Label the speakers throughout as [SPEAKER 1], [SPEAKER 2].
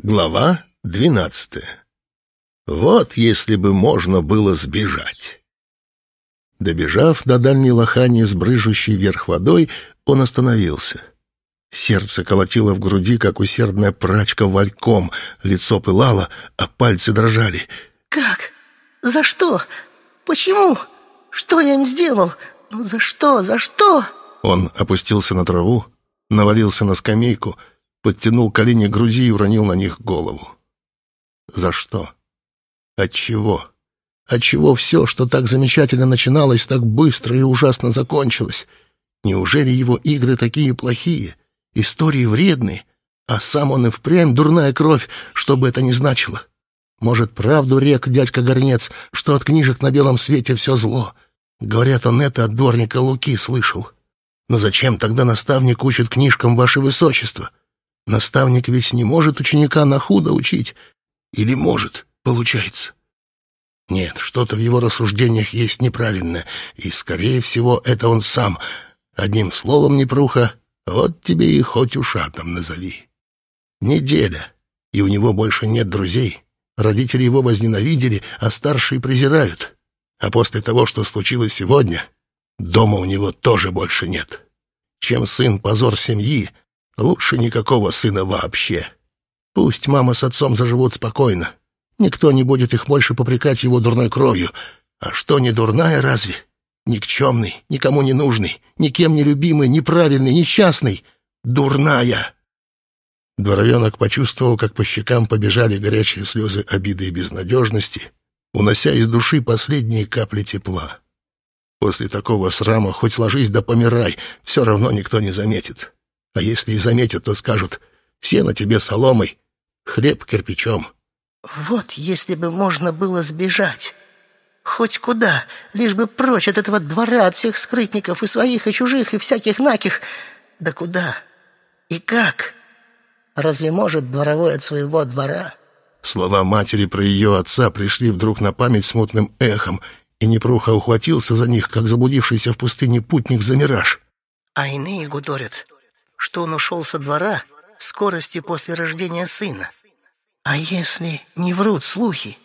[SPEAKER 1] Глава двенадцатая. Вот если бы можно было сбежать. Добежав до дальней лохани с брыжущей вверх водой, он остановился. Сердце колотило в груди, как усердная прачка вальком, лицо пылало, а пальцы дрожали.
[SPEAKER 2] «Как? За что? Почему? Что я им сделал? Ну за что? За что?»
[SPEAKER 1] Он опустился на траву, навалился на скамейку — подтянул колени к груди и уронил на них голову. За что? Отчего? Отчего все, что так замечательно начиналось, так быстро и ужасно закончилось? Неужели его игры такие плохие, истории вредные, а сам он и впрямь дурная кровь, что бы это ни значило? Может, правду рек дядька Горнец, что от книжек на белом свете все зло? Говорят, он это от дворника Луки слышал. Но зачем тогда наставник учит книжкам ваше высочество? Наставник ведь не может ученика на худо учить. Или может, получается. Нет, что-то в его рассуждениях есть неправильное, и, скорее всего, это он сам. Одним словом, Непруха, вот тебе и хоть ушатом назови. Неделя, и у него больше нет друзей. Родители его возненавидели, а старшие презирают. А после того, что случилось сегодня, дома у него тоже больше нет. Чем сын позор семьи, Лучше никакого сына вообще. Пусть мама с отцом заживут спокойно. Никто не будет их больше попрекать его дурной кровью. А что, не дурная разве? Никчемный, никому не нужный, никем не любимый, неправильный, несчастный. Дурная!» Дворовенок почувствовал, как по щекам побежали горячие слезы обиды и безнадежности, унося из души последние капли тепла. После такого срама хоть ложись да помирай, все равно никто не заметит. А если и заметят, то скажут «Все на тебе соломой, хлеб кирпичом».
[SPEAKER 2] Вот если бы можно было сбежать. Хоть куда, лишь бы прочь от этого двора, от всех скрытников, и своих, и чужих, и всяких наких. Да куда? И как? Разве может дворовой от своего двора?
[SPEAKER 1] Слова матери про ее отца пришли вдруг на память смутным эхом, и Непруха ухватился за них, как заблудившийся в пустыне путник за мираж.
[SPEAKER 2] А иные гудорят, что он ушел со двора в скорости после рождения сына. А если не врут слухи,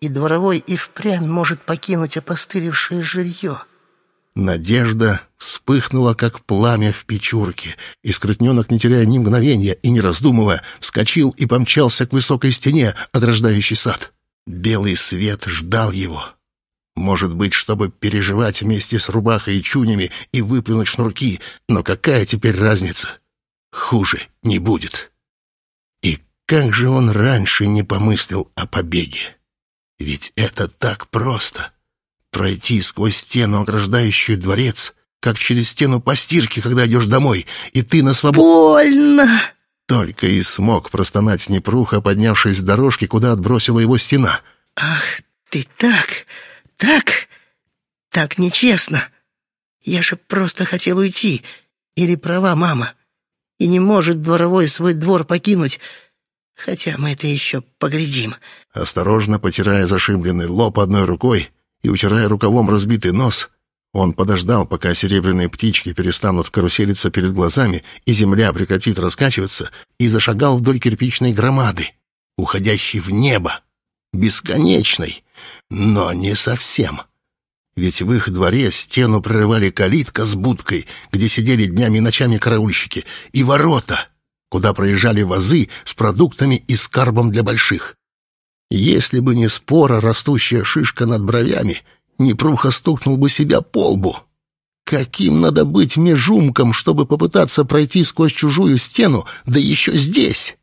[SPEAKER 2] и дворовой и впрямь может покинуть опостылевшее жилье?
[SPEAKER 1] Надежда вспыхнула, как пламя в печурке, и скрытненок, не теряя ни мгновения и не раздумывая, вскочил и помчался к высокой стене, ограждающей сад. Белый свет ждал его. Может быть, чтобы переживать вместе с рубахой и чунями и выплюнуть шнурки, но какая теперь разница? Хуже не будет. И как же он раньше не помыслил о побеге? Ведь это так просто. Пройти сквозь стену, ограждающую дворец, как через стену постирки, когда идешь домой, и ты на свободу...
[SPEAKER 2] «Больно!»
[SPEAKER 1] Только и смог простонать Непруха, поднявшись с дорожки, куда отбросила его стена.
[SPEAKER 2] «Ах, ты так...» Так? Так нечестно. Я же просто хотел уйти. Или права мама. И не может дворовой свой двор покинуть. Хотя мы это еще поглядим.
[SPEAKER 1] Осторожно потирая зашибленный лоб одной рукой и утирая рукавом разбитый нос, он подождал, пока серебряные птички перестанут каруселиться перед глазами и земля прекратит раскачиваться, и зашагал вдоль кирпичной громады, уходящей в небо, бесконечной, но не совсем. Ведь в их дворе стену прорывали калитка с будкой, где сидели днями и ночами караульщики, и ворота, куда проезжали вазы с продуктами и скарбом для больших. Если бы не спора растущая шишка над бровями, Непруха стукнул бы себя по лбу. Каким надо быть межумком, чтобы попытаться пройти сквозь чужую стену, да еще здесь?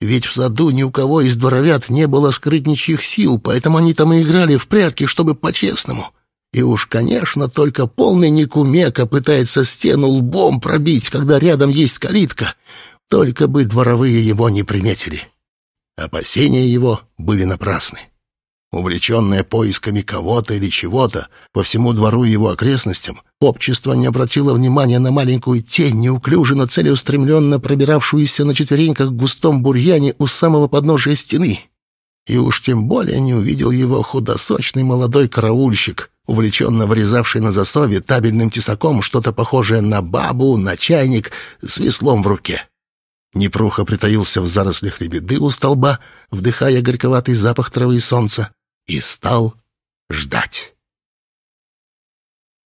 [SPEAKER 1] Ведь в саду ни у кого из дворовят не было скрытничьих сил, поэтому они там и играли в прятки, чтобы по-честному. И уж, конечно, только полный Никумека пытается стену лбом пробить, когда рядом есть калитка. Только бы дворовые его не приметили. Опасения его были напрасны. Увлеченное поисками кого-то или чего-то по всему двору и его окрестностям, общество не обратило внимания на маленькую тень, неуклюже, но целеустремленно пробиравшуюся на четвереньках в густом бурьяне у самого подножия стены. И уж тем более не увидел его худосочный молодой караульщик, увлеченно вырезавший на засове табельным тесаком что-то похожее на бабу, на чайник с веслом в руке. Непруха притаился в зарослях лебеды у столба, вдыхая горьковатый запах травы и солнца, и стал ждать.